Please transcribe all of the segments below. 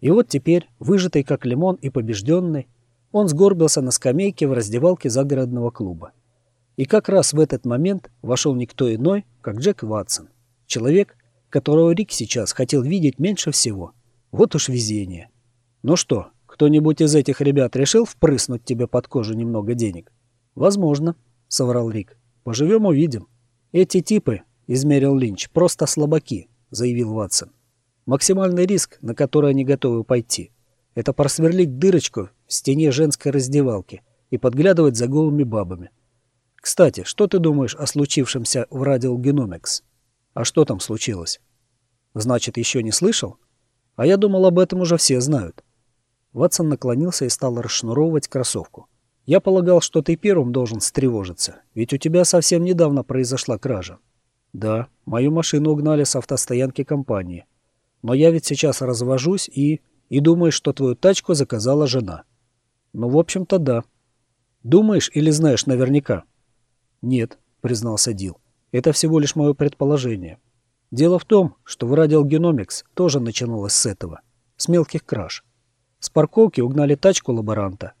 И вот теперь, выжатый как лимон и побежденный, он сгорбился на скамейке в раздевалке загородного клуба. И как раз в этот момент вошел никто иной, как Джек Ватсон. Человек, которого Рик сейчас хотел видеть меньше всего. Вот уж везение. Ну что, кто-нибудь из этих ребят решил впрыснуть тебе под кожу немного денег? Возможно, соврал Рик. Поживем увидим. Эти типы, измерил Линч, просто слабаки, заявил Ватсон. Максимальный риск, на который они готовы пойти, это просверлить дырочку в стене женской раздевалки и подглядывать за голыми бабами. Кстати, что ты думаешь о случившемся в Radial Genomics? А что там случилось? Значит, еще не слышал? А я думал, об этом уже все знают. Ватсон наклонился и стал расшнуровывать кроссовку. Я полагал, что ты первым должен встревожиться, ведь у тебя совсем недавно произошла кража. Да, мою машину угнали с автостоянки компании. Но я ведь сейчас развожусь и... и думаю, что твою тачку заказала жена. Ну, в общем-то, да. Думаешь или знаешь наверняка? Нет, признался Дил. Это всего лишь мое предположение. Дело в том, что в Radial тоже начиналось с этого. С мелких краж. С парковки угнали тачку лаборанта.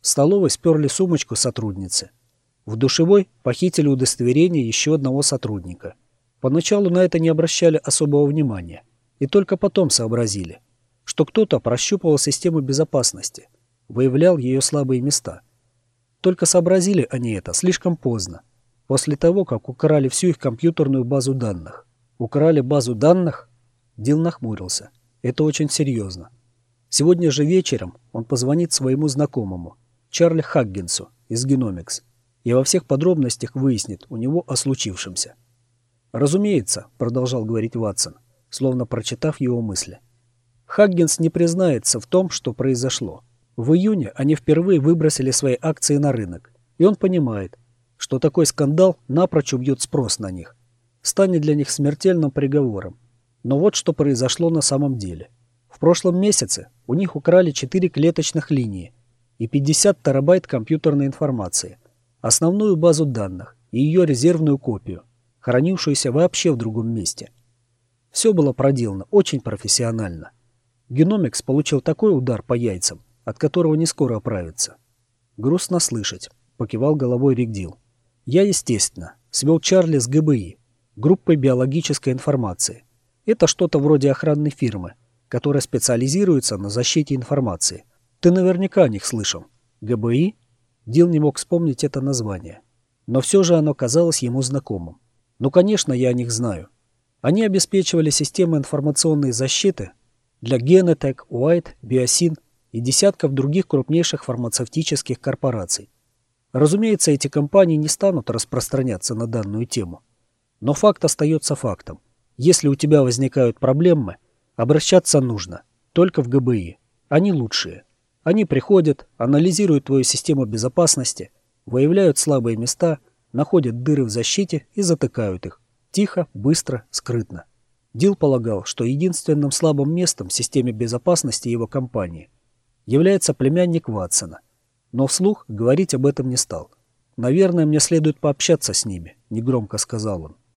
В столовой сперли сумочку сотрудницы. В душевой похитили удостоверение еще одного сотрудника. Поначалу на это не обращали особого внимания. И только потом сообразили, что кто-то прощупывал систему безопасности, выявлял ее слабые места. Только сообразили они это слишком поздно, после того, как украли всю их компьютерную базу данных. Украли базу данных? Дил нахмурился. Это очень серьезно. Сегодня же вечером он позвонит своему знакомому, Чарли Хаггинсу из Genomics, и во всех подробностях выяснит у него о случившемся. «Разумеется», — продолжал говорить Ватсон, — словно прочитав его мысли. Хаггинс не признается в том, что произошло. В июне они впервые выбросили свои акции на рынок, и он понимает, что такой скандал напрочь убьет спрос на них, станет для них смертельным приговором. Но вот что произошло на самом деле. В прошлом месяце у них украли 4 клеточных линии и 50 терабайт компьютерной информации, основную базу данных и ее резервную копию, хранившуюся вообще в другом месте – все было проделано очень профессионально. Геномикс получил такой удар по яйцам, от которого не скоро оправится. Грустно слышать, покивал головой Ригдил. Я, естественно, свел Чарли с ГБИ, группой биологической информации. Это что-то вроде охранной фирмы, которая специализируется на защите информации. Ты наверняка о них слышал. ГБИ? Дил не мог вспомнить это название. Но все же оно казалось ему знакомым. Ну, конечно, я о них знаю. Они обеспечивали системы информационной защиты для Genetec, White, Biosyn и десятков других крупнейших фармацевтических корпораций. Разумеется, эти компании не станут распространяться на данную тему. Но факт остается фактом. Если у тебя возникают проблемы, обращаться нужно только в ГБИ. Они лучшие. Они приходят, анализируют твою систему безопасности, выявляют слабые места, находят дыры в защите и затыкают их. Тихо, быстро, скрытно. Дил полагал, что единственным слабым местом в системе безопасности его компании является племянник Ватсона. Но вслух говорить об этом не стал. «Наверное, мне следует пообщаться с ними», — негромко сказал он.